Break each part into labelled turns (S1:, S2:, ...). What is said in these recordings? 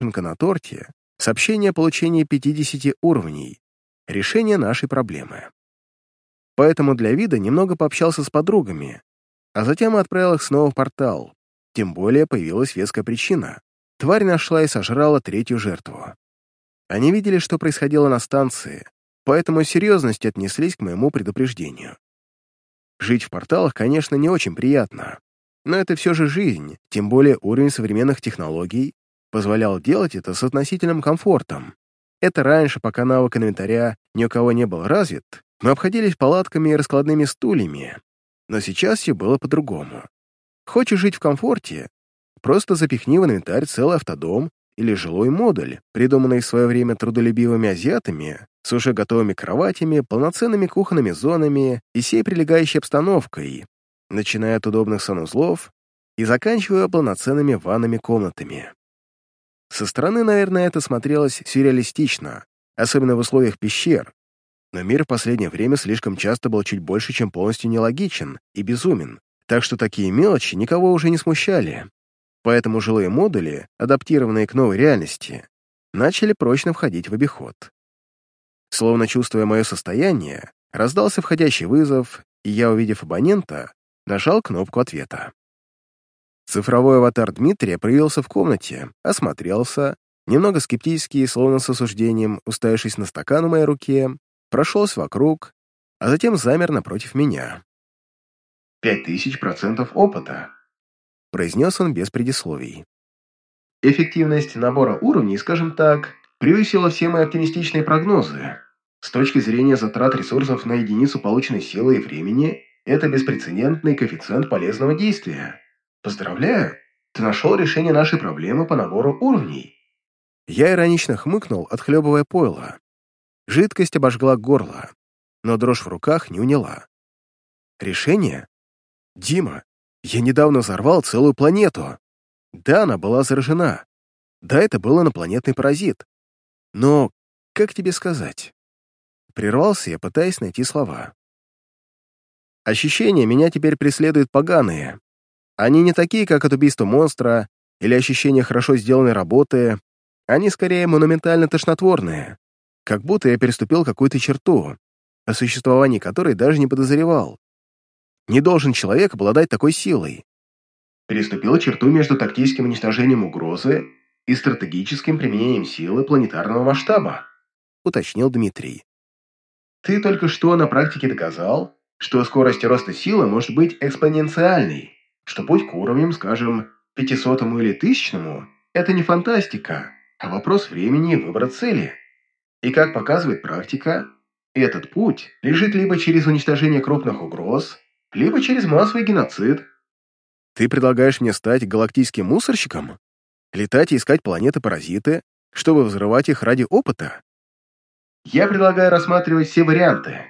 S1: на торте — сообщение о получении 50 уровней, решение нашей проблемы. Поэтому для вида немного пообщался с подругами, а затем отправил их снова в портал. Тем более появилась веская причина. Тварь нашла и сожрала третью жертву. Они видели, что происходило на станции, поэтому серьезностью отнеслись к моему предупреждению. Жить в порталах, конечно, не очень приятно, но это все же жизнь, тем более уровень современных технологий позволял делать это с относительным комфортом. Это раньше, пока навык инвентаря ни у кого не был развит, мы обходились палатками и раскладными стульями, но сейчас все было по-другому. Хочешь жить в комфорте? Просто запихни в инвентарь целый автодом или жилой модуль, придуманный в свое время трудолюбивыми азиатами, с уже готовыми кроватями, полноценными кухонными зонами и всей прилегающей обстановкой, начиная от удобных санузлов и заканчивая полноценными ванными комнатами. Со стороны, наверное, это смотрелось сюрреалистично, особенно в условиях пещер, но мир в последнее время слишком часто был чуть больше, чем полностью нелогичен и безумен, так что такие мелочи никого уже не смущали. Поэтому жилые модули, адаптированные к новой реальности, начали прочно входить в обиход. Словно чувствуя мое состояние, раздался входящий вызов, и я, увидев абонента, нажал кнопку ответа. Цифровой аватар Дмитрия появился в комнате, осмотрелся, немного скептически, словно с осуждением, уставившись на стакан в моей руке, прошелся вокруг, а затем замер напротив меня.
S2: «Пять тысяч процентов опыта», —
S1: произнес он без предисловий.
S2: «Эффективность набора уровней, скажем так, превысила все мои оптимистичные прогнозы. С точки зрения затрат ресурсов на единицу полученной силы и времени, это беспрецедентный коэффициент полезного действия. Поздравляю, ты нашел решение нашей проблемы по набору уровней».
S1: Я иронично хмыкнул, отхлебывая пойло. Жидкость обожгла горло, но дрожь в руках не уняла. Решение? Дима, я недавно взорвал целую планету. Да, она была заражена. Да, это был инопланетный паразит. Но как тебе сказать? Прервался я, пытаясь найти слова. Ощущения меня теперь преследуют поганые. Они не такие, как от убийства монстра или ощущения хорошо сделанной работы. Они скорее монументально тошнотворные как будто я переступил какую-то черту, о существовании которой даже не подозревал. Не должен человек обладать такой силой.
S2: Переступил черту между тактическим уничтожением угрозы и стратегическим применением силы планетарного масштаба,
S1: уточнил Дмитрий.
S2: Ты только что на практике доказал, что скорость роста силы может быть экспоненциальной, что путь к уровням, скажем, 500 или 1000 это не фантастика, а вопрос времени и выбора цели. И как показывает практика, этот путь лежит либо через уничтожение крупных угроз, либо через массовый геноцид.
S1: Ты предлагаешь мне стать галактическим мусорщиком? Летать и искать планеты-паразиты, чтобы взрывать их ради опыта?
S2: Я предлагаю рассматривать все варианты.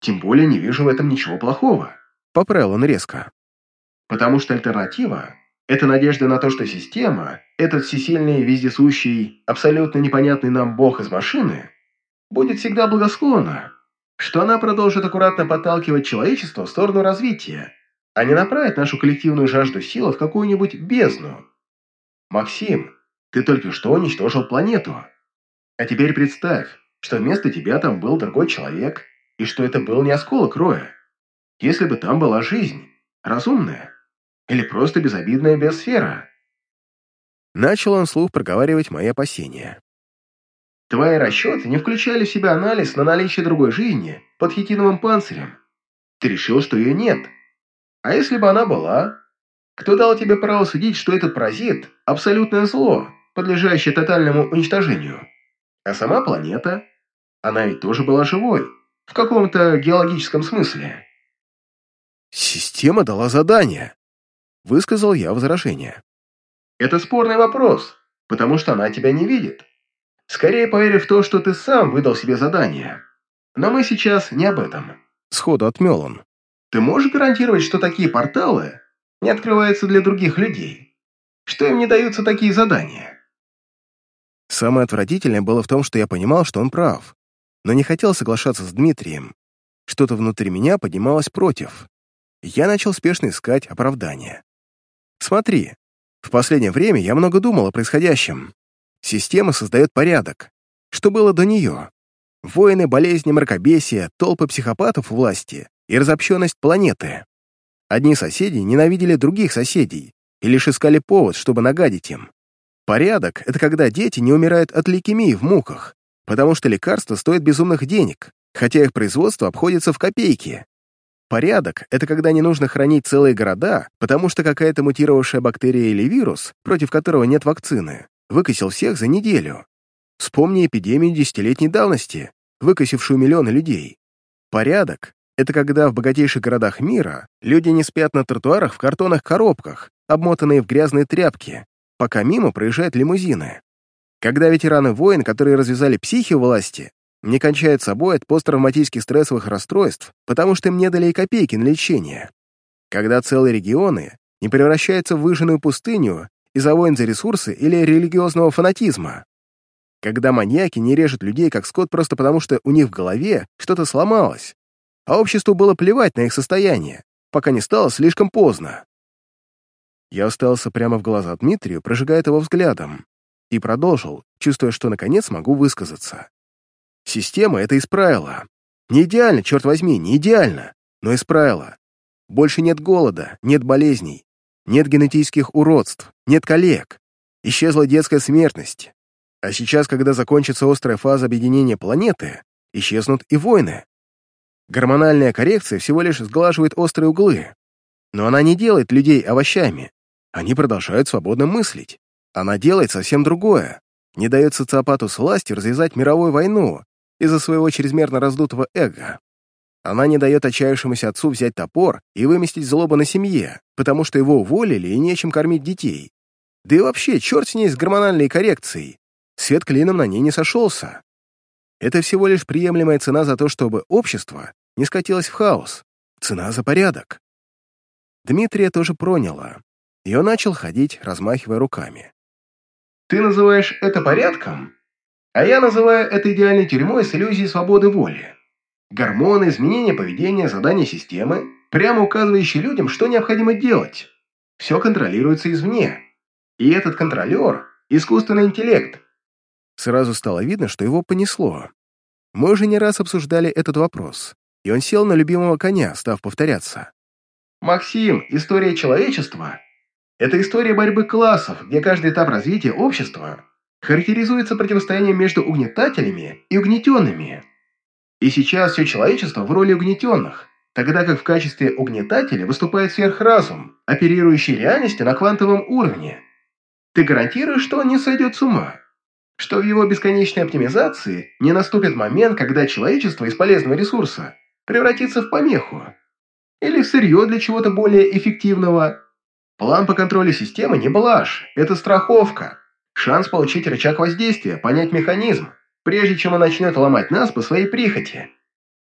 S2: Тем более не вижу в этом ничего плохого.
S1: Поправил он резко.
S2: Потому что альтернатива – это надежда на то, что система, этот всесильный, вездесущий, абсолютно непонятный нам бог из машины, будет всегда благосклонна, что она продолжит аккуратно подталкивать человечество в сторону развития, а не направит нашу коллективную жажду силы в какую-нибудь бездну. Максим, ты только что уничтожил планету. А теперь представь, что вместо тебя там был другой человек, и что это был не осколок роя. Если бы там была жизнь, разумная, или просто безобидная биосфера.
S1: Начал он вслух проговаривать мои опасения.
S2: Твои расчеты не включали в себя анализ на наличие другой жизни под хитиновым панцирем. Ты решил, что ее нет. А если бы она была? Кто дал тебе право судить, что этот паразит – абсолютное зло, подлежащее тотальному уничтожению? А сама планета? Она ведь тоже была живой, в каком-то геологическом смысле.
S1: «Система дала задание», – высказал я возражение.
S2: «Это спорный вопрос, потому что она тебя не видит. Скорее поверю в то, что ты сам выдал себе задание. Но мы сейчас не об этом.
S1: Сходу отмел он.
S2: Ты можешь гарантировать, что такие порталы не открываются для других людей? Что им не даются такие задания?
S1: Самое отвратительное было в том, что я понимал, что он прав, но не хотел соглашаться с Дмитрием. Что-то внутри меня поднималось против. Я начал спешно искать оправдания. Смотри, в последнее время я много думал о происходящем. Система создает порядок. Что было до нее? Войны, болезни, мракобесие, толпы психопатов у власти и разобщенность планеты. Одни соседи ненавидели других соседей и лишь искали повод, чтобы нагадить им. Порядок — это когда дети не умирают от лейкемии в муках, потому что лекарства стоят безумных денег, хотя их производство обходится в копейки. Порядок — это когда не нужно хранить целые города, потому что какая-то мутировавшая бактерия или вирус, против которого нет вакцины, выкосил всех за неделю. Вспомни эпидемию десятилетней давности, выкосившую миллионы людей. Порядок — это когда в богатейших городах мира люди не спят на тротуарах в картонных коробках, обмотанные в грязные тряпки, пока мимо проезжают лимузины. Когда ветераны войн, которые развязали психи власти, не кончают собой от посттравматических стрессовых расстройств, потому что им не дали и копейки на лечение. Когда целые регионы не превращаются в выжженную пустыню из-за войн за ресурсы или религиозного фанатизма. Когда маньяки не режут людей как скот просто потому, что у них в голове что-то сломалось, а обществу было плевать на их состояние, пока не стало слишком поздно. Я остался прямо в глаза Дмитрию, прожигая его взглядом, и продолжил, чувствуя, что наконец могу высказаться. Система это исправила. Не идеально, черт возьми, не идеально, но исправила. Больше нет голода, нет болезней, нет генетических уродств, нет коллег. Исчезла детская смертность. А сейчас, когда закончится острая фаза объединения планеты, исчезнут и войны. Гормональная коррекция всего лишь сглаживает острые углы. Но она не делает людей овощами. Они продолжают свободно мыслить. Она делает совсем другое. Не дает социопату с властью развязать мировую войну, из-за своего чрезмерно раздутого эго. Она не дает отчаявшемуся отцу взять топор и выместить злобу на семье, потому что его уволили и нечем кормить детей. Да и вообще, черт с ней с гормональной коррекцией. Свет клином на ней не сошелся. Это всего лишь приемлемая цена за то, чтобы общество не скатилось в хаос. Цена за порядок. Дмитрия тоже проняло, и он начал ходить, размахивая руками.
S2: «Ты называешь это порядком? А я называю это идеальной тюрьмой с иллюзией свободы воли. Гормоны, изменения поведения, задания системы, прямо указывающие людям, что необходимо делать. Все контролируется извне. И этот контролер – искусственный интеллект.
S1: Сразу стало видно, что его понесло. Мы уже не раз обсуждали этот вопрос, и он сел на любимого коня, став повторяться.
S2: «Максим, история человечества – это история борьбы классов, где каждый этап развития общества характеризуется противостоянием между угнетателями и угнетенными. И сейчас все человечество в роли угнетенных, тогда как в качестве угнетателя выступает сверхразум, оперирующий реальностью на квантовом уровне. Ты гарантируешь, что он не сойдет с ума? Что в его бесконечной оптимизации не наступит момент, когда человечество из полезного ресурса превратится в помеху? Или в сырье для чего-то более эффективного? План по контролю системы не блажь, это страховка. Шанс получить рычаг воздействия, понять механизм, прежде чем он начнет ломать нас по своей прихоти.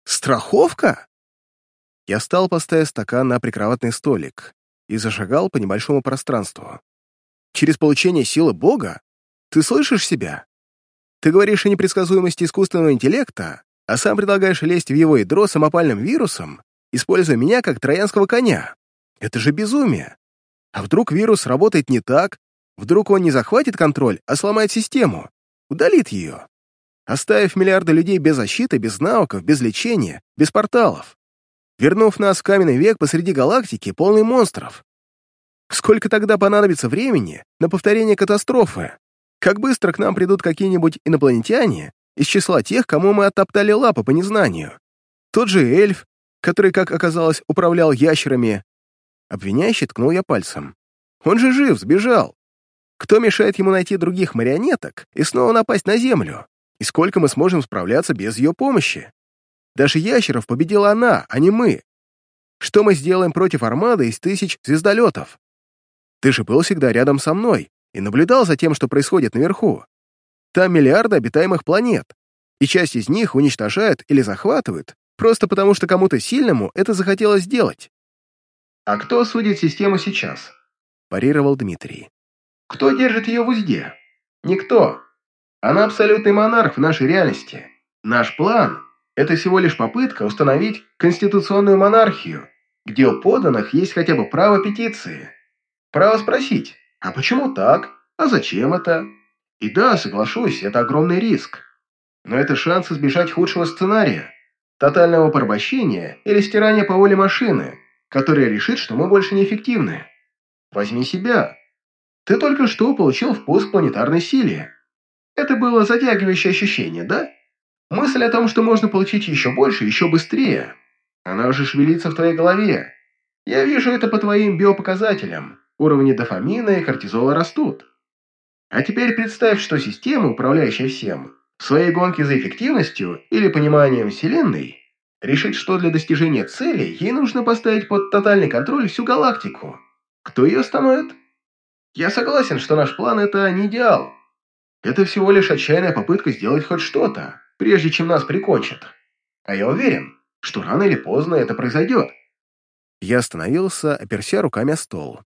S1: Страховка? Я встал, поставив стакан на прикроватный столик и зашагал по небольшому пространству. Через получение силы Бога? Ты слышишь себя? Ты говоришь о непредсказуемости искусственного интеллекта, а сам предлагаешь лезть в его ядро самопальным вирусом, используя меня как троянского коня. Это же безумие. А вдруг вирус работает не так, Вдруг он не захватит контроль, а сломает систему, удалит ее, оставив миллиарды людей без защиты, без навыков, без лечения, без порталов, вернув нас в каменный век посреди галактики, полный монстров. Сколько тогда понадобится времени на повторение катастрофы? Как быстро к нам придут какие-нибудь инопланетяне из числа тех, кому мы оттоптали лапы по незнанию? Тот же эльф, который, как оказалось, управлял ящерами. Обвиняющий ткнул я пальцем. Он же жив, сбежал. Кто мешает ему найти других марионеток и снова напасть на Землю? И сколько мы сможем справляться без ее помощи? Даже ящеров победила она, а не мы. Что мы сделаем против армады из тысяч звездолетов? Ты же был всегда рядом со мной и наблюдал за тем, что происходит наверху. Там миллиарды обитаемых планет, и часть из них уничтожают или захватывают, просто потому что кому-то сильному это захотелось сделать.
S2: «А кто судит систему сейчас?»
S1: – парировал Дмитрий.
S2: Кто держит ее в узде? Никто. Она абсолютный монарх в нашей реальности. Наш план – это всего лишь попытка установить конституционную монархию, где у подданных есть хотя бы право петиции. Право спросить, а почему так? А зачем это? И да, соглашусь, это огромный риск. Но это шанс избежать худшего сценария – тотального порабощения или стирания по воле машины, которая решит, что мы больше неэффективны. Возьми себя. Ты только что получил впуск планетарной силе. Это было затягивающее ощущение, да? Мысль о том, что можно получить еще больше, еще быстрее. Она уже шевелится в твоей голове. Я вижу это по твоим биопоказателям. Уровни дофамина и кортизола растут. А теперь представь, что система, управляющая всем, в своей гонке за эффективностью или пониманием Вселенной, решит, что для достижения цели ей нужно поставить под тотальный контроль всю галактику. Кто ее остановит? Я согласен, что наш план – это не идеал. Это всего лишь отчаянная попытка сделать хоть что-то, прежде чем нас прикончат. А я уверен, что рано или поздно это произойдет.
S1: Я остановился, оперся руками о стол.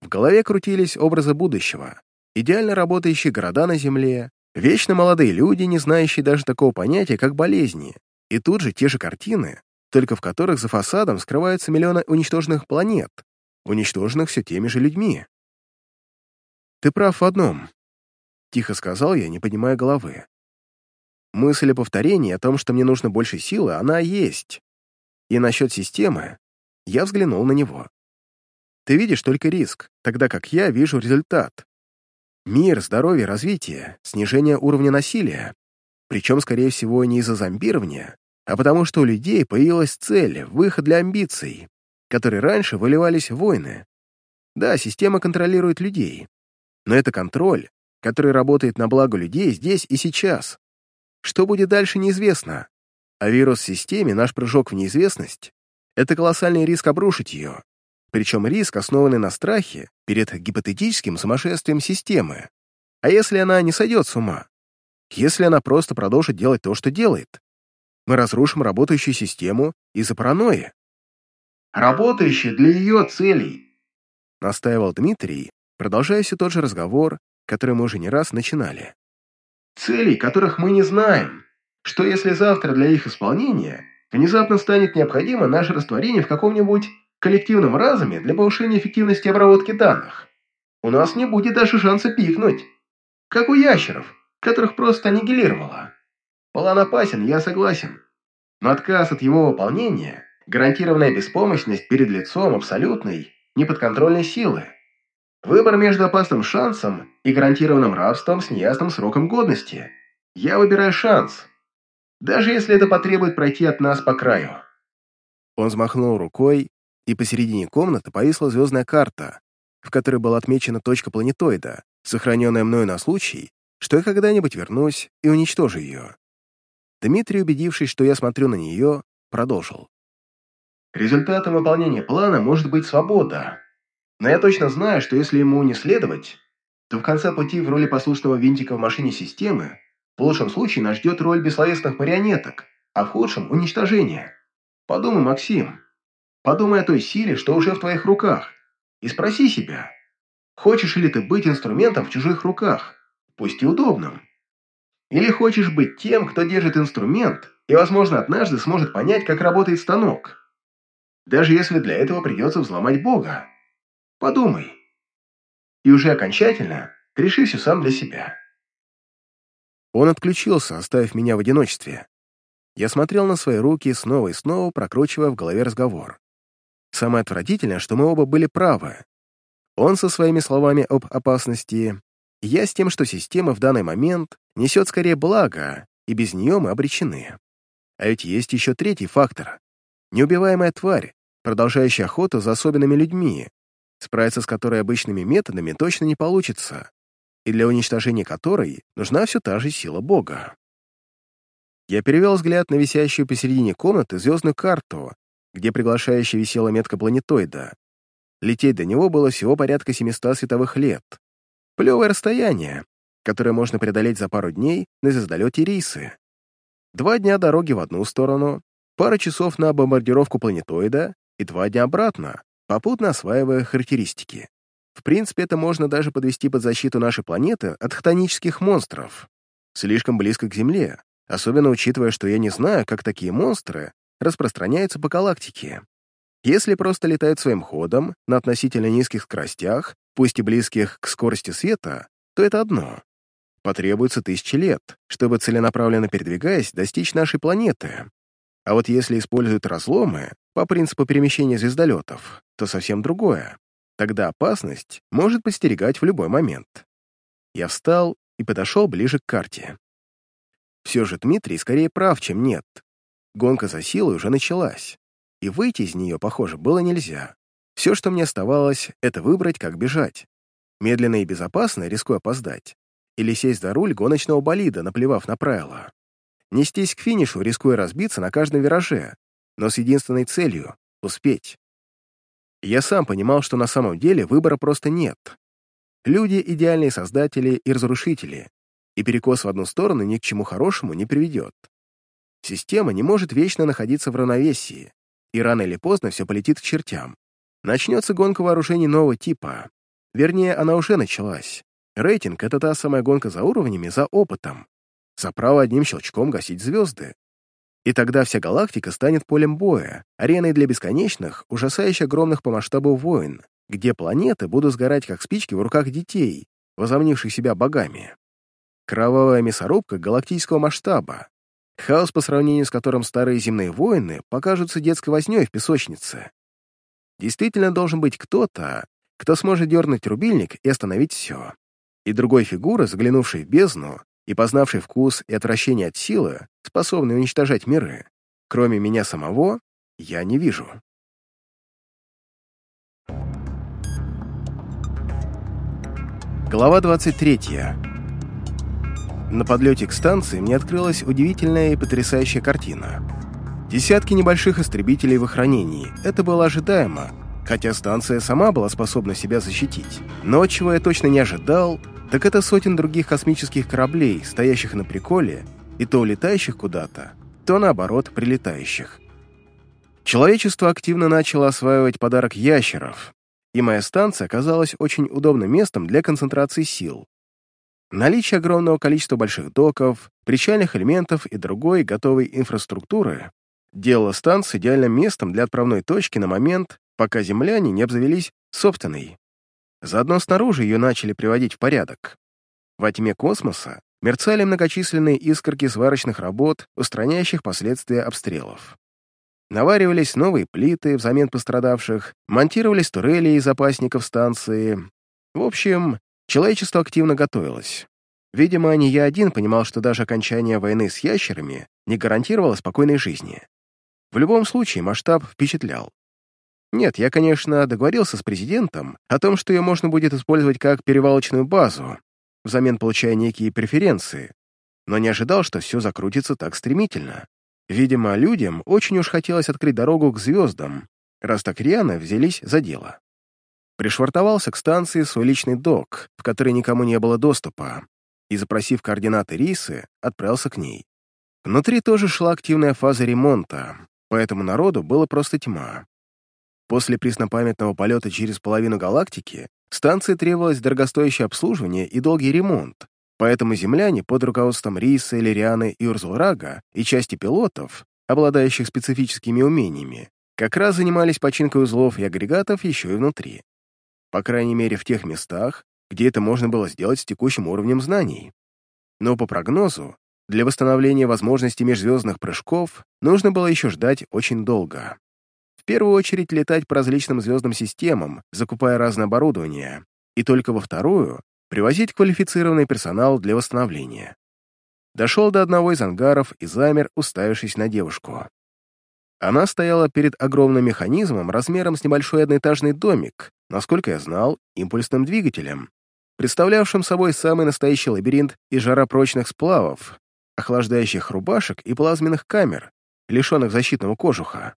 S1: В голове крутились образы будущего. Идеально работающие города на Земле, вечно молодые люди, не знающие даже такого понятия, как болезни, и тут же те же картины, только в которых за фасадом скрываются миллионы уничтоженных планет, уничтоженных все теми же людьми. «Ты прав в одном», — тихо сказал я, не поднимая головы. Мысль о повторении, о том, что мне нужно больше силы, она есть. И насчет системы, я взглянул на него. Ты видишь только риск, тогда как я вижу результат. Мир, здоровье, развитие, снижение уровня насилия. Причем, скорее всего, не из-за зомбирования, а потому что у людей появилась цель, выход для амбиций, которые раньше выливались в войны. Да, система контролирует людей, но это контроль, который работает на благо людей здесь и сейчас. Что будет дальше, неизвестно. А вирус в системе, наш прыжок в неизвестность, это колоссальный риск обрушить ее. Причем риск, основанный на страхе перед гипотетическим сумасшествием системы. А если она не сойдет с ума? Если она просто продолжит делать то, что делает? Мы разрушим работающую систему из-за паранойи.
S2: Работающую для ее целей,
S1: настаивал Дмитрий, продолжая все тот же разговор, который мы уже не раз начинали.
S2: Целей, которых мы не знаем. Что если завтра для их исполнения внезапно станет необходимо наше растворение в каком-нибудь коллективном разуме для повышения эффективности обработки данных? У нас не будет даже шанса пикнуть. Как у ящеров, которых просто аннигилировало. План опасен, я согласен. Но отказ от его выполнения – гарантированная беспомощность перед лицом абсолютной, неподконтрольной силы. Выбор между опасным шансом и гарантированным рабством с неясным сроком годности. Я выбираю шанс. Даже если это потребует пройти от нас по краю.
S1: Он взмахнул рукой, и посередине комнаты повисла звездная карта, в которой была отмечена точка планетоида, сохраненная мною на случай, что я когда-нибудь вернусь и уничтожу ее. Дмитрий, убедившись, что я смотрю на нее, продолжил.
S2: Результатом выполнения плана может быть свобода, но я точно знаю, что если ему не следовать, то в конце пути в роли послушного винтика в машине системы в лучшем случае нас ждет роль бессловесных марионеток, а в худшем – уничтожение. Подумай, Максим. Подумай о той силе, что уже в твоих руках. И спроси себя, хочешь ли ты быть инструментом в чужих руках, пусть и удобным. Или хочешь быть тем, кто держит инструмент и, возможно, однажды сможет понять, как работает станок. Даже если для этого придется взломать Бога. Подумай. И уже окончательно реши все сам для себя.
S1: Он отключился, оставив меня в одиночестве. Я смотрел на свои руки, снова и снова прокручивая в голове разговор. Самое отвратительное, что мы оба были правы. Он со своими словами об опасности, я с тем, что система в данный момент несет скорее благо, и без нее мы обречены. А ведь есть еще третий фактор. Неубиваемая тварь, продолжающая охоту за особенными людьми, справиться с которой обычными методами точно не получится, и для уничтожения которой нужна все та же сила Бога. Я перевел взгляд на висящую посередине комнаты звездную карту, где приглашающая висела метка планетоида. Лететь до него было всего порядка 700 световых лет. Плевое расстояние, которое можно преодолеть за пару дней на звездолете Рисы. Два дня дороги в одну сторону, пара часов на бомбардировку планетоида и два дня обратно, попутно осваивая характеристики. В принципе, это можно даже подвести под защиту нашей планеты от хтонических монстров. Слишком близко к Земле, особенно учитывая, что я не знаю, как такие монстры распространяются по галактике. Если просто летают своим ходом на относительно низких скоростях, пусть и близких к скорости света, то это одно. потребуется тысячи лет, чтобы целенаправленно передвигаясь достичь нашей планеты. А вот если используют разломы по принципу перемещения звездолетов, то совсем другое. Тогда опасность может постерегать в любой момент. Я встал и подошел ближе к карте. Все же Дмитрий скорее прав, чем нет. Гонка за силой уже началась, и выйти из нее, похоже, было нельзя. Все, что мне оставалось, это выбрать, как бежать. Медленно и безопасно, рискуя опоздать. Или сесть за руль гоночного болида, наплевав на правила. Нестись к финишу, рискуя разбиться на каждом вираже, но с единственной целью — успеть. Я сам понимал, что на самом деле выбора просто нет. Люди — идеальные создатели и разрушители, и перекос в одну сторону ни к чему хорошему не приведет. Система не может вечно находиться в равновесии, и рано или поздно все полетит к чертям. Начнется гонка вооружений нового типа. Вернее, она уже началась. Рейтинг — это та самая гонка за уровнями, за опытом. За право одним щелчком гасить звезды. И тогда вся галактика станет полем боя, ареной для бесконечных, ужасающе огромных по масштабу войн, где планеты будут сгорать как спички в руках детей, возомнивших себя богами. Кровавая мясорубка галактического масштаба, хаос, по сравнению с которым старые земные воины покажутся детской вознёй в песочнице. Действительно должен быть кто-то, кто сможет дернуть рубильник и остановить все. И другой фигуры, заглянувшей в бездну и познавшей вкус и отвращение от силы, способной уничтожать миры, кроме меня самого, я не вижу. Глава 23. На подлете к станции мне открылась удивительная и потрясающая картина. Десятки небольших истребителей в охранении. Это было ожидаемо, хотя станция сама была способна себя защитить. Но чего я точно не ожидал, так это сотен других космических кораблей, стоящих на приколе, и то улетающих куда-то, то наоборот прилетающих. Человечество активно начало осваивать подарок ящеров, и моя станция оказалась очень удобным местом для концентрации сил. Наличие огромного количества больших доков, причальных элементов и другой готовой инфраструктуры делало станцию идеальным местом для отправной точки на момент, пока земляне не обзавелись собственной. Заодно снаружи ее начали приводить в порядок. Во тьме космоса мерцали многочисленные искорки сварочных работ, устраняющих последствия обстрелов. Наваривались новые плиты взамен пострадавших, монтировались турели и запасников станции. В общем, Человечество активно готовилось. Видимо, не я один понимал, что даже окончание войны с ящерами не гарантировало спокойной жизни. В любом случае, масштаб впечатлял. Нет, я, конечно, договорился с президентом о том, что ее можно будет использовать как перевалочную базу, взамен получая некие преференции, но не ожидал, что все закрутится так стремительно. Видимо, людям очень уж хотелось открыть дорогу к звездам, раз так рьяно взялись за дело пришвартовался к станции свой личный док, в который никому не было доступа, и, запросив координаты Рисы, отправился к ней. Внутри тоже шла активная фаза ремонта, поэтому народу было просто тьма. После преснопамятного полета через половину галактики станции требовалось дорогостоящее обслуживание и долгий ремонт, поэтому земляне под руководством Рисы, Лирианы и Урзулрага и части пилотов, обладающих специфическими умениями, как раз занимались починкой узлов и агрегатов еще и внутри по крайней мере в тех местах, где это можно было сделать с текущим уровнем знаний. Но по прогнозу, для восстановления возможности межзвездных прыжков нужно было еще ждать очень долго. В первую очередь летать по различным звездным системам, закупая разное оборудование, и только во вторую — привозить квалифицированный персонал для восстановления. Дошел до одного из ангаров и замер, уставившись на девушку. Она стояла перед огромным механизмом размером с небольшой одноэтажный домик, насколько я знал, импульсным двигателем, представлявшим собой самый настоящий лабиринт из жаропрочных сплавов, охлаждающих рубашек и плазменных камер, лишенных защитного кожуха.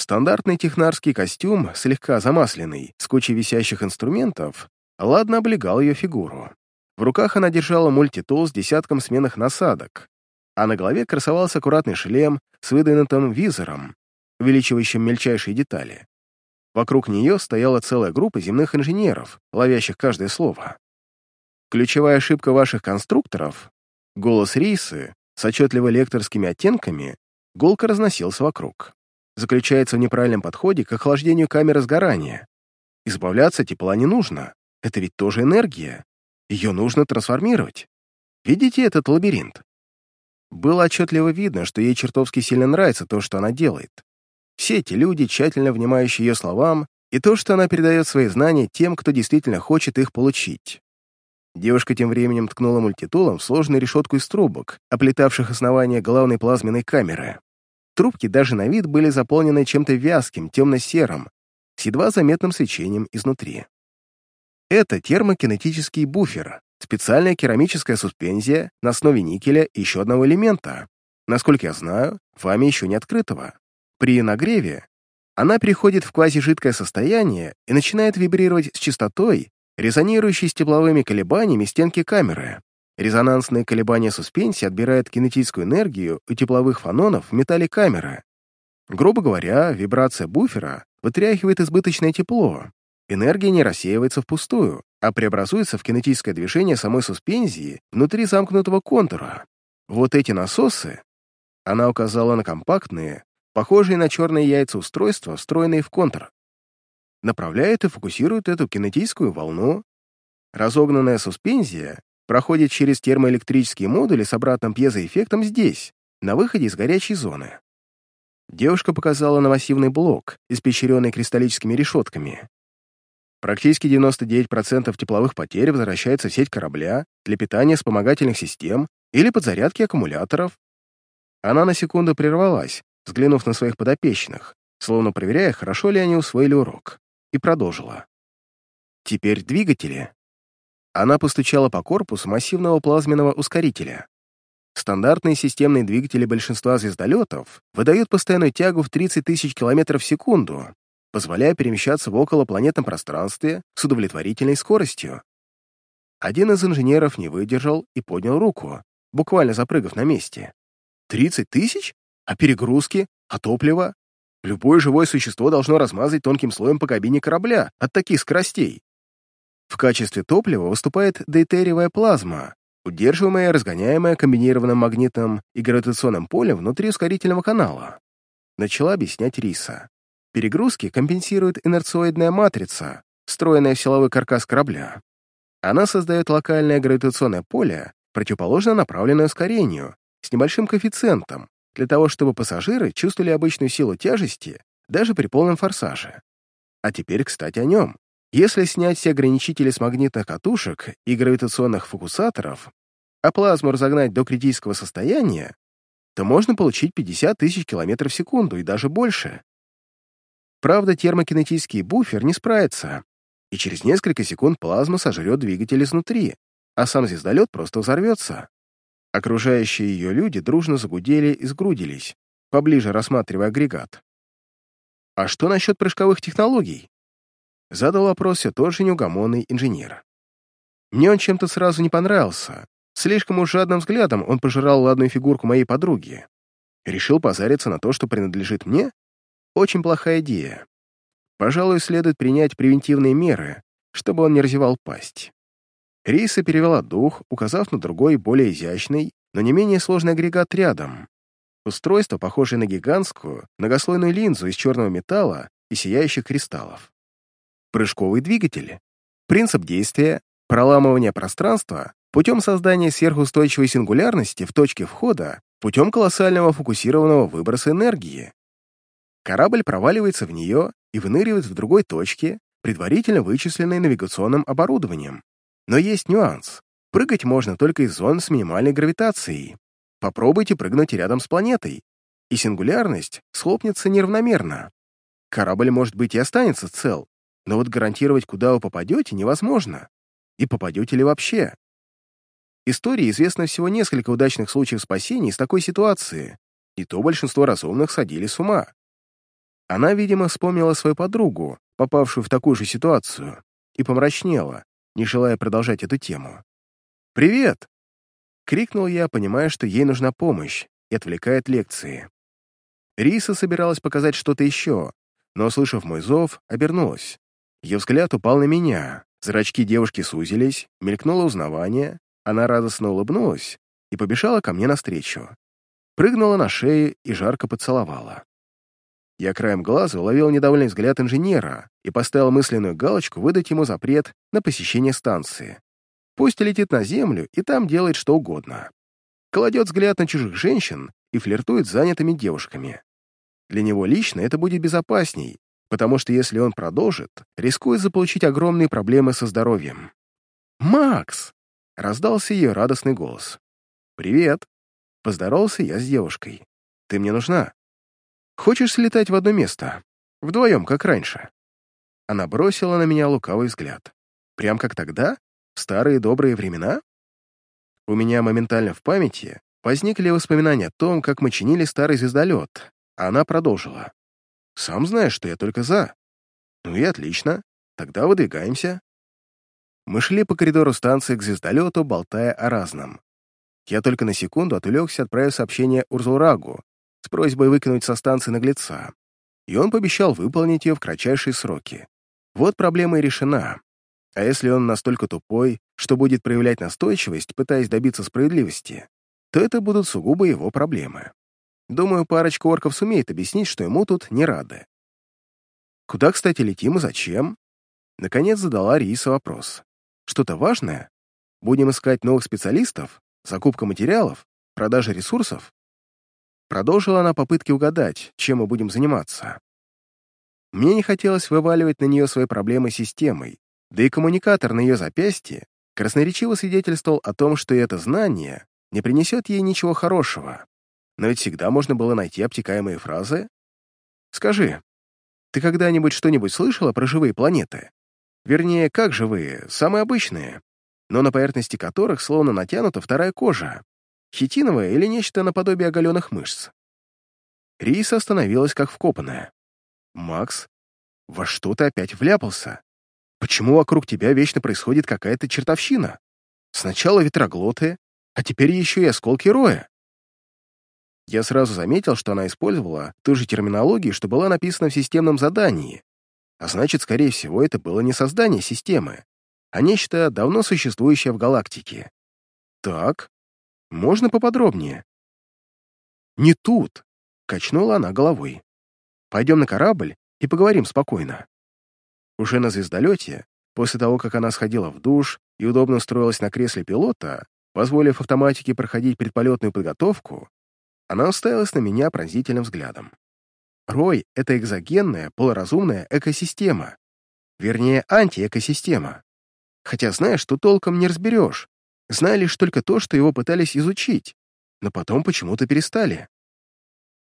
S1: Стандартный технарский костюм, слегка замасленный, с кучей висящих инструментов, ладно облегал ее фигуру. В руках она держала мультитул с десятком сменных насадок, а на голове красовался аккуратный шлем с выдвинутым визором, увеличивающим мельчайшие детали. Вокруг нее стояла целая группа земных инженеров, ловящих каждое слово. Ключевая ошибка ваших конструкторов — голос Рисы с отчетливо лекторскими оттенками гулко разносился вокруг. Заключается в неправильном подходе к охлаждению камеры сгорания. Избавляться тепла не нужно. Это ведь тоже энергия. Ее нужно трансформировать. Видите этот лабиринт? Было отчетливо видно, что ей чертовски сильно нравится то, что она делает. Все эти люди, тщательно внимающие ее словам, и то, что она передает свои знания тем, кто действительно хочет их получить. Девушка тем временем ткнула мультитулом в сложную решетку из трубок, оплетавших основание главной плазменной камеры. Трубки даже на вид были заполнены чем-то вязким, темно-серым, с едва заметным свечением изнутри. Это термокинетический буфер, специальная керамическая суспензия на основе никеля и еще одного элемента, насколько я знаю, вами еще не открытого. При нагреве она переходит в квазижидкое состояние и начинает вибрировать с частотой, резонирующей с тепловыми колебаниями стенки камеры. Резонансные колебания суспенсии отбирают кинетическую энергию у тепловых фононов в металле камеры. Грубо говоря, вибрация буфера вытряхивает избыточное тепло. Энергия не рассеивается впустую, а преобразуется в кинетическое движение самой суспензии внутри замкнутого контура. Вот эти насосы, она указала на компактные, похожие на черные яйца устройства, встроенные в контур, направляют и фокусируют эту кинетическую волну. Разогнанная суспензия проходит через термоэлектрические модули с обратным пьезоэффектом здесь, на выходе из горячей зоны. Девушка показала на массивный блок, испещренный кристаллическими решетками. Практически 99% тепловых потерь возвращается в сеть корабля для питания вспомогательных систем или подзарядки аккумуляторов. Она на секунду прервалась, взглянув на своих подопечных, словно проверяя, хорошо ли они усвоили урок, и продолжила. Теперь двигатели. Она постучала по корпусу массивного плазменного ускорителя. Стандартные системные двигатели большинства звездолетов выдают постоянную тягу в 30 тысяч километров в секунду, позволяя перемещаться в околопланетном пространстве с удовлетворительной скоростью. Один из инженеров не выдержал и поднял руку, буквально запрыгав на месте. «Тридцать тысяч? А перегрузки? А топливо? Любое живое существо должно размазать тонким слоем по кабине корабля от таких скоростей. В качестве топлива выступает дейтериевая плазма, удерживаемая и разгоняемая комбинированным магнитным и гравитационным полем внутри ускорительного канала. Начала объяснять Риса. Перегрузки компенсирует инерциоидная матрица, встроенная в силовой каркас корабля. Она создает локальное гравитационное поле, противоположно направленное ускорению, с небольшим коэффициентом, для того, чтобы пассажиры чувствовали обычную силу тяжести даже при полном форсаже. А теперь, кстати, о нем. Если снять все ограничители с магнитных катушек и гравитационных фокусаторов, а плазму разогнать до критического состояния, то можно получить 50 тысяч километров в секунду и даже больше. Правда, термокинетический буфер не справится, и через несколько секунд плазма сожрет двигатель изнутри, а сам звездолет просто взорвется. Окружающие ее люди дружно загудели и сгрудились, поближе рассматривая агрегат. «А что насчет прыжковых технологий?» Задал вопрос все тот же неугомонный инженер. Мне он чем-то сразу не понравился. Слишком уж жадным взглядом он пожирал ладную фигурку моей подруги. Решил позариться на то, что принадлежит мне? Очень плохая идея. Пожалуй, следует принять превентивные меры, чтобы он не разевал пасть. Риса перевела дух, указав на другой, более изящный, но не менее сложный агрегат рядом. Устройство, похожее на гигантскую, многослойную линзу из черного металла и сияющих кристаллов. Прыжковый двигатель. Принцип действия — проламывание пространства путем создания сверхустойчивой сингулярности в точке входа путем колоссального фокусированного выброса энергии. Корабль проваливается в нее и выныривает в другой точке, предварительно вычисленной навигационным оборудованием. Но есть нюанс. Прыгать можно только из зон с минимальной гравитацией. Попробуйте прыгнуть рядом с планетой, и сингулярность схлопнется неравномерно. Корабль, может быть, и останется цел, но вот гарантировать, куда вы попадете, невозможно. И попадете ли вообще? Истории известно всего несколько удачных случаев спасения из такой ситуации, и то большинство разумных садили с ума. Она, видимо, вспомнила свою подругу, попавшую в такую же ситуацию, и помрачнела, не желая продолжать эту тему. «Привет!» — крикнул я, понимая, что ей нужна помощь, и отвлекает лекции. Риса собиралась показать что-то еще, но, услышав мой зов, обернулась. Ее взгляд упал на меня, зрачки девушки сузились, мелькнуло узнавание, она радостно улыбнулась и побежала ко мне навстречу. Прыгнула на шею и жарко поцеловала. Я краем глаза уловил недовольный взгляд инженера и поставил мысленную галочку выдать ему запрет на посещение станции. Пусть летит на Землю и там делает что угодно. Кладет взгляд на чужих женщин и флиртует с занятыми девушками. Для него лично это будет безопасней, потому что если он продолжит, рискует заполучить огромные проблемы со здоровьем. «Макс!» — раздался ее радостный голос. «Привет!» — поздоровался я с девушкой. «Ты мне нужна. Хочешь слетать в одно место? Вдвоем, как раньше?» Она бросила на меня лукавый взгляд. «Прям как тогда? В старые добрые времена?» У меня моментально в памяти возникли воспоминания о том, как мы чинили старый звездолет, она продолжила. «Сам знаешь, что я только за». «Ну и отлично. Тогда выдвигаемся». Мы шли по коридору станции к звездолету, болтая о разном. Я только на секунду отвлекся, отправив сообщение Урзурагу с просьбой выкинуть со станции наглеца, и он пообещал выполнить ее в кратчайшие сроки. Вот проблема и решена. А если он настолько тупой, что будет проявлять настойчивость, пытаясь добиться справедливости, то это будут сугубо его проблемы. Думаю, парочка орков сумеет объяснить, что ему тут не рады. Куда, кстати, летим и зачем? Наконец задала Риса вопрос. Что-то важное? Будем искать новых специалистов? Закупка материалов? Продажа ресурсов? Продолжила она попытки угадать, чем мы будем заниматься. Мне не хотелось вываливать на нее свои проблемы системой, да и коммуникатор на ее запястье красноречиво свидетельствовал о том, что это знание не принесет ей ничего хорошего. Но ведь всегда можно было найти обтекаемые фразы. «Скажи, ты когда-нибудь что-нибудь слышала про живые планеты? Вернее, как живые, самые обычные, но на поверхности которых словно натянута вторая кожа, хитиновая или нечто наподобие оголенных мышц?» Риса остановилась как вкопанная. «Макс, во что ты опять вляпался? Почему вокруг тебя вечно происходит какая-то чертовщина? Сначала ветроглоты, а теперь еще и осколки роя». Я сразу заметил, что она использовала ту же терминологию, что была написана в системном задании, а значит, скорее всего, это было не создание системы, а нечто давно существующее в галактике. Так, можно поподробнее? «Не тут», — качнула она головой. Пойдем на корабль и поговорим спокойно. Уже на звездолете, после того, как она сходила в душ и удобно устроилась на кресле пилота, позволив автоматике проходить предполетную подготовку, она уставилась на меня пронзительным взглядом. Рой — это экзогенная, полуразумная экосистема. Вернее, антиэкосистема. Хотя знаешь, что толком не разберешь. Знай лишь только то, что его пытались изучить, но потом почему-то перестали.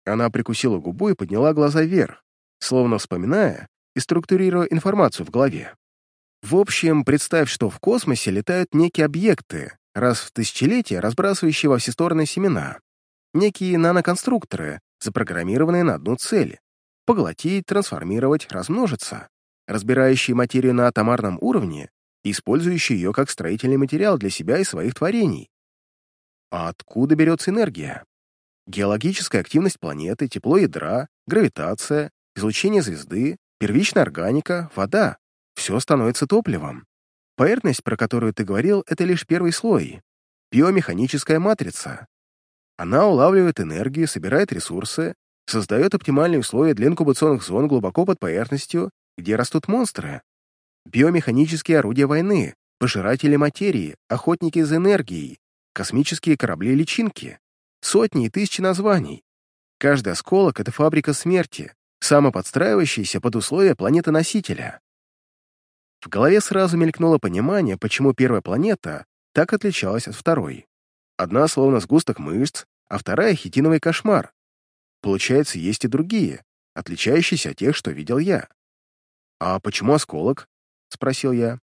S1: Она прикусила губу и подняла глаза вверх, словно вспоминая и структурируя информацию в голове. В общем, представь, что в космосе летают некие объекты, раз в тысячелетие разбрасывающие во все стороны семена. Некие наноконструкторы, запрограммированные на одну цель — поглотить, трансформировать, размножиться, разбирающие материю на атомарном уровне и использующие ее как строительный материал для себя и своих творений. А откуда берется энергия? Геологическая активность планеты, тепло ядра, гравитация, излучение звезды, первичная органика, вода — все становится топливом. Поверхность, про которую ты говорил, это лишь первый слой. Биомеханическая матрица. Она улавливает энергию, собирает ресурсы, создает оптимальные условия для инкубационных зон глубоко под поверхностью, где растут монстры. Биомеханические орудия войны, пожиратели материи, охотники за энергией, космические корабли-личинки. Сотни и тысячи названий. Каждый осколок — это фабрика смерти, самоподстраивающаяся под условия планеты-носителя. В голове сразу мелькнуло понимание, почему первая планета так отличалась от второй. Одна словно сгусток мышц, а вторая — хитиновый кошмар. Получается, есть и другие, отличающиеся от тех, что видел я. «А почему осколок?» — спросил я.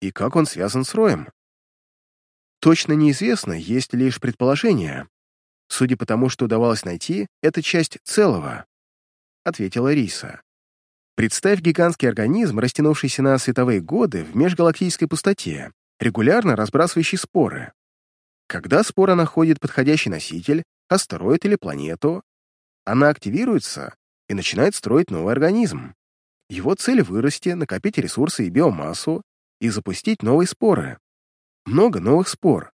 S1: «И как он связан с роем?» Точно неизвестно, есть лишь предположение, Судя по тому, что удавалось найти, это часть целого», — ответила Риса. «Представь гигантский организм, растянувшийся на световые годы в межгалактической пустоте, регулярно разбрасывающий споры. Когда спора находит подходящий носитель, астероид или планету, она активируется и начинает строить новый организм. Его цель — вырасти, накопить ресурсы и биомассу и запустить новые споры. Много новых спор,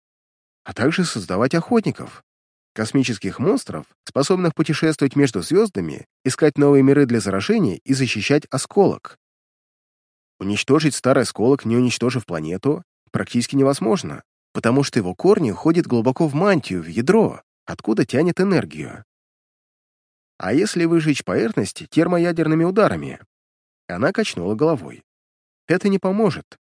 S1: а также создавать охотников, Космических монстров, способных путешествовать между звездами, искать новые миры для заражения и защищать осколок. Уничтожить старый осколок, не уничтожив планету, практически невозможно, потому что его корни уходят глубоко в мантию, в ядро, откуда тянет энергию. А если выжечь поверхность термоядерными ударами? Она качнула головой. Это не поможет.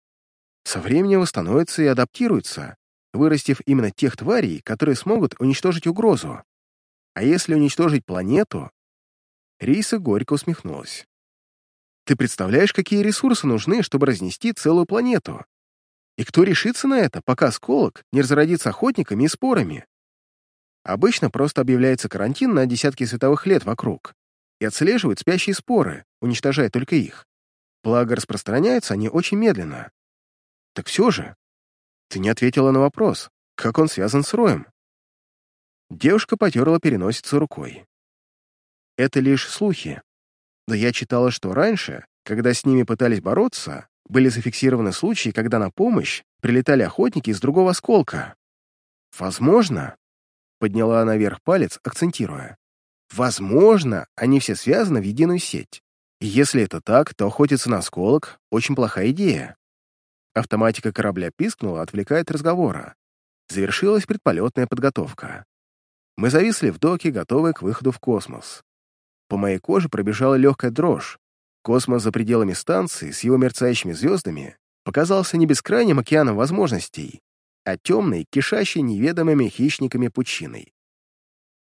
S1: Со временем восстановится и адаптируется, вырастив именно тех тварей, которые смогут уничтожить угрозу. А если уничтожить планету? Риса горько усмехнулась. Ты представляешь, какие ресурсы нужны, чтобы разнести целую планету? И кто решится на это, пока осколок не разродится охотниками и спорами? Обычно просто объявляется карантин на десятки световых лет вокруг и отслеживают спящие споры, уничтожая только их. Благо, распространяются они очень медленно. Так все же, ты не ответила на вопрос, как он связан с Роем. Девушка потерла переносицу рукой. Это лишь слухи. Да я читала, что раньше, когда с ними пытались бороться, были зафиксированы случаи, когда на помощь прилетали охотники из другого осколка. Возможно, подняла она вверх палец, акцентируя. Возможно, они все связаны в единую сеть. И если это так, то охотиться на осколок — очень плохая идея. Автоматика корабля пискнула, отвлекая от разговора. Завершилась предполетная подготовка. Мы зависли в доке, готовые к выходу в космос. По моей коже пробежала легкая дрожь. Космос за пределами станции с его мерцающими звездами показался не бескрайним океаном возможностей, а темной, кишащей неведомыми хищниками пучиной.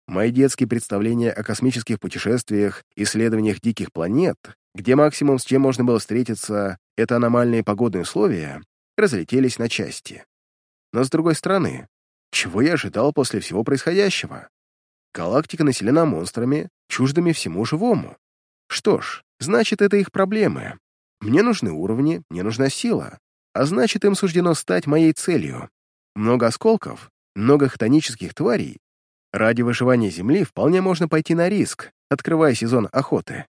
S1: Мои детские представления о космических путешествиях, исследованиях диких планет, где максимум, с чем можно было встретиться, это аномальные погодные условия, разлетелись на части. Но с другой стороны, чего я ожидал после всего происходящего? Галактика населена монстрами, чуждыми всему живому. Что ж, значит, это их проблемы. Мне нужны уровни, мне нужна сила, а значит, им суждено стать моей целью. Много осколков, много хтонических тварей. Ради выживания Земли вполне можно пойти на риск, открывая сезон охоты.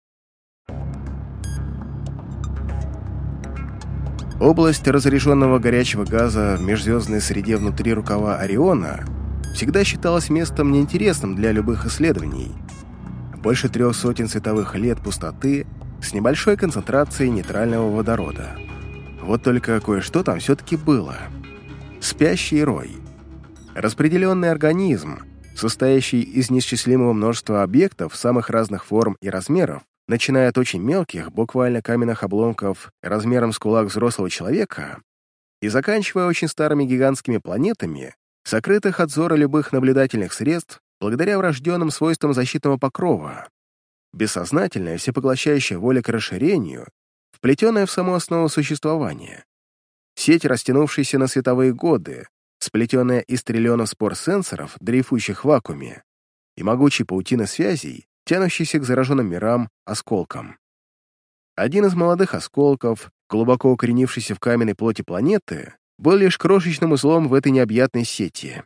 S1: Область разрешенного горячего газа в межзвездной среде внутри рукава Ориона всегда считалась местом неинтересным для любых исследований. Больше трех сотен световых лет пустоты с небольшой концентрацией нейтрального водорода. Вот только кое-что там все-таки было. Спящий рой. Распределенный организм, состоящий из неисчислимого множества объектов самых разных форм и размеров, начиная от очень мелких, буквально каменных обломков размером с кулак взрослого человека, и заканчивая очень старыми гигантскими планетами, сокрытых от зора любых наблюдательных средств благодаря врожденным свойствам защитного покрова. Бессознательная, всепоглощающая воля к расширению, вплетенная в саму основу существования. Сеть, растянувшаяся на световые годы, сплетенная из триллионов спор сенсоров, дрейфующих в вакууме, и могучей паутины связей, тянущийся к зараженным мирам осколкам. Один из молодых осколков, глубоко укоренившийся в каменной плоти планеты, был лишь крошечным узлом в этой необъятной сети.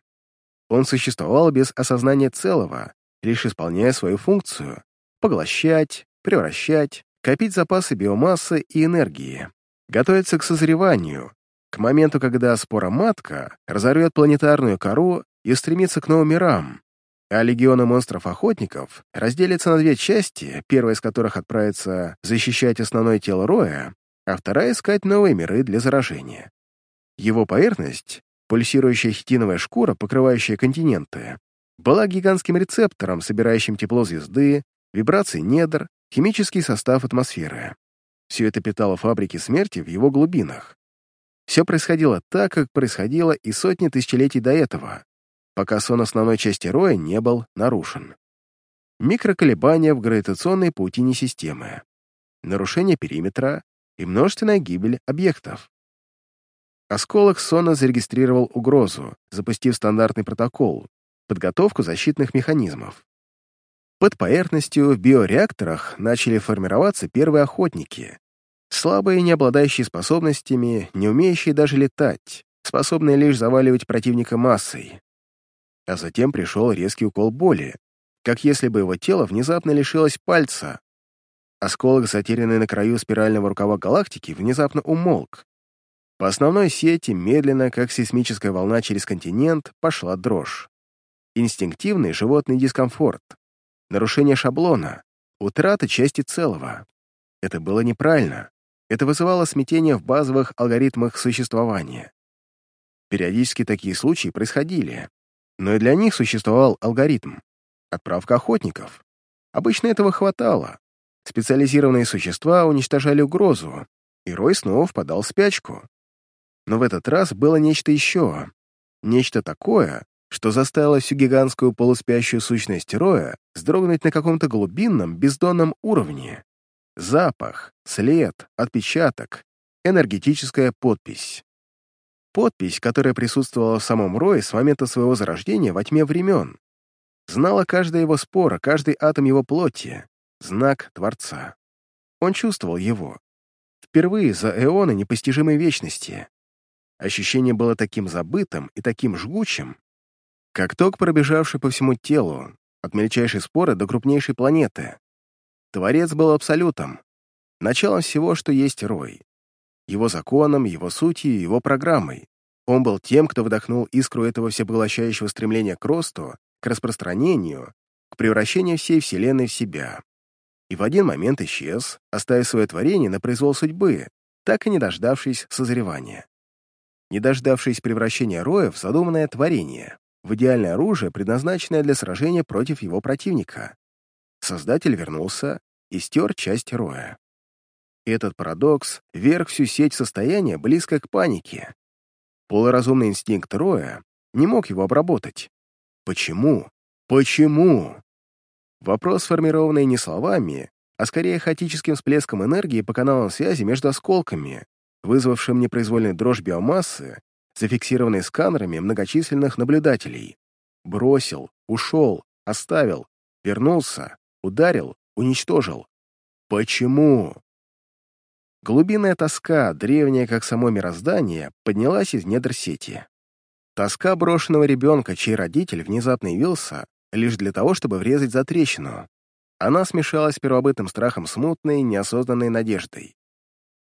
S1: Он существовал без осознания целого, лишь исполняя свою функцию — поглощать, превращать, копить запасы биомассы и энергии, готовиться к созреванию, к моменту, когда спора-матка разорвет планетарную кору и стремится к новым мирам, а легионы монстров-охотников разделятся на две части, первая из которых отправится защищать основное тело Роя, а вторая — искать новые миры для заражения. Его поверхность, пульсирующая хитиновая шкура, покрывающая континенты, была гигантским рецептором, собирающим тепло звезды, вибрации недр, химический состав атмосферы. Все это питало фабрики смерти в его глубинах. Все происходило так, как происходило и сотни тысячелетий до этого, пока сон основной части роя не был нарушен. Микроколебания в гравитационной паутине системы, нарушение периметра и множественная гибель объектов. Осколок сона зарегистрировал угрозу, запустив стандартный протокол, подготовку защитных механизмов. Под поверхностью в биореакторах начали формироваться первые охотники, слабые, не обладающие способностями, не умеющие даже летать, способные лишь заваливать противника массой а затем пришел резкий укол боли, как если бы его тело внезапно лишилось пальца. Осколок, затерянный на краю спирального рукава галактики, внезапно умолк. По основной сети, медленно, как сейсмическая волна через континент, пошла дрожь. Инстинктивный животный дискомфорт, нарушение шаблона, утрата части целого. Это было неправильно. Это вызывало смятение в базовых алгоритмах существования. Периодически такие случаи происходили, но и для них существовал алгоритм — отправка охотников. Обычно этого хватало. Специализированные существа уничтожали угрозу, и Рой снова впадал в спячку. Но в этот раз было нечто еще. Нечто такое, что заставило всю гигантскую полуспящую сущность Роя вздрогнуть на каком-то глубинном, бездонном уровне. Запах, след, отпечаток, энергетическая подпись. Подпись, которая присутствовала в самом Рое с момента своего зарождения во тьме времен. Знала каждая его спора, каждый атом его плоти. Знак Творца. Он чувствовал его. Впервые за эоны непостижимой вечности. Ощущение было таким забытым и таким жгучим, как ток, пробежавший по всему телу, от мельчайшей споры до крупнейшей планеты. Творец был абсолютом, началом всего, что есть Рой. Его законом, его сутью, его программой. Он был тем, кто вдохнул искру этого всепоглощающего стремления к росту, к распространению, к превращению всей Вселенной в себя. И в один момент исчез, оставив свое творение на произвол судьбы, так и не дождавшись созревания не дождавшись превращения Роя в задуманное творение, в идеальное оружие, предназначенное для сражения против его противника. Создатель вернулся и стер часть Роя. Этот парадокс вверх всю сеть состояния близко к панике. Полуразумный инстинкт Роя не мог его обработать. Почему? Почему? Вопрос, сформированный не словами, а скорее хаотическим всплеском энергии по каналам связи между осколками, вызвавшим непроизвольную дрожь биомассы, зафиксированной сканерами многочисленных наблюдателей. Бросил, ушел, оставил, вернулся, ударил, уничтожил. Почему? Глубинная тоска, древняя как само мироздание, поднялась из недр сети. Тоска брошенного ребенка, чей родитель внезапно явился лишь для того, чтобы врезать за трещину. Она смешалась с первобытным страхом смутной, неосознанной надеждой.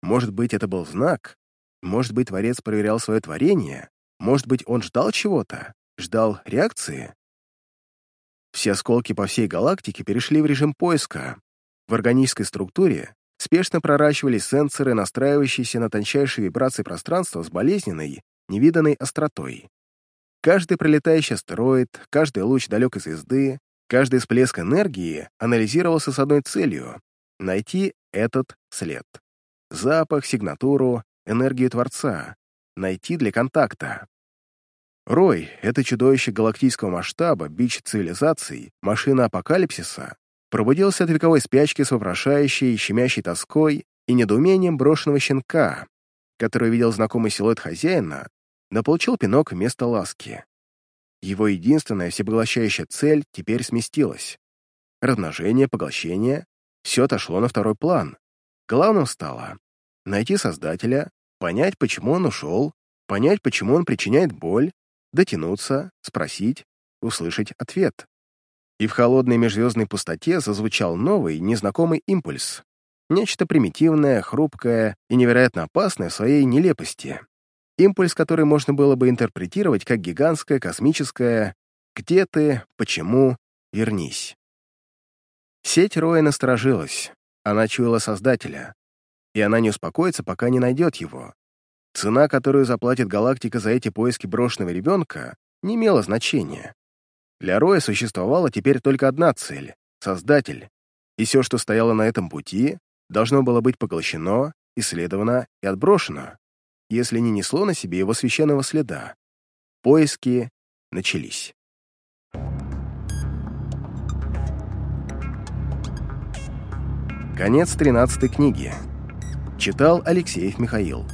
S1: Может быть, это был знак? Может быть, Творец проверял свое творение? Может быть, он ждал чего-то? Ждал реакции? Все осколки по всей галактике перешли в режим поиска. В органической структуре спешно проращивались сенсоры, настраивающиеся на тончайшие вибрации пространства с болезненной, невиданной остротой. Каждый пролетающий астероид, каждый луч далекой звезды, каждый всплеск энергии анализировался с одной целью — найти этот след запах, сигнатуру, энергию Творца, найти для контакта. Рой — это чудовище галактического масштаба, бич цивилизаций, машина апокалипсиса, пробудился от вековой спячки с вопрошающей, щемящей тоской и недоумением брошенного щенка, который видел знакомый силуэт хозяина, но получил пинок вместо ласки. Его единственная всепоглощающая цель теперь сместилась. Размножение, поглощение — все отошло на второй план. Главным стало найти Создателя, понять, почему он ушел, понять, почему он причиняет боль, дотянуться, спросить, услышать ответ. И в холодной межзвездной пустоте зазвучал новый, незнакомый импульс. Нечто примитивное, хрупкое и невероятно опасное в своей нелепости. Импульс, который можно было бы интерпретировать как гигантское, космическое «Где ты? Почему? Вернись». Сеть Роя насторожилась. Она чуяла Создателя, и она не успокоится, пока не найдет его. Цена, которую заплатит галактика за эти поиски брошенного ребенка, не имела значения. Для Роя существовала теперь только одна цель — Создатель, и все, что стояло на этом пути, должно было быть поглощено, исследовано и отброшено, если не несло на себе его священного следа. Поиски начались. Конец 13 книги. Читал Алексеев Михаил.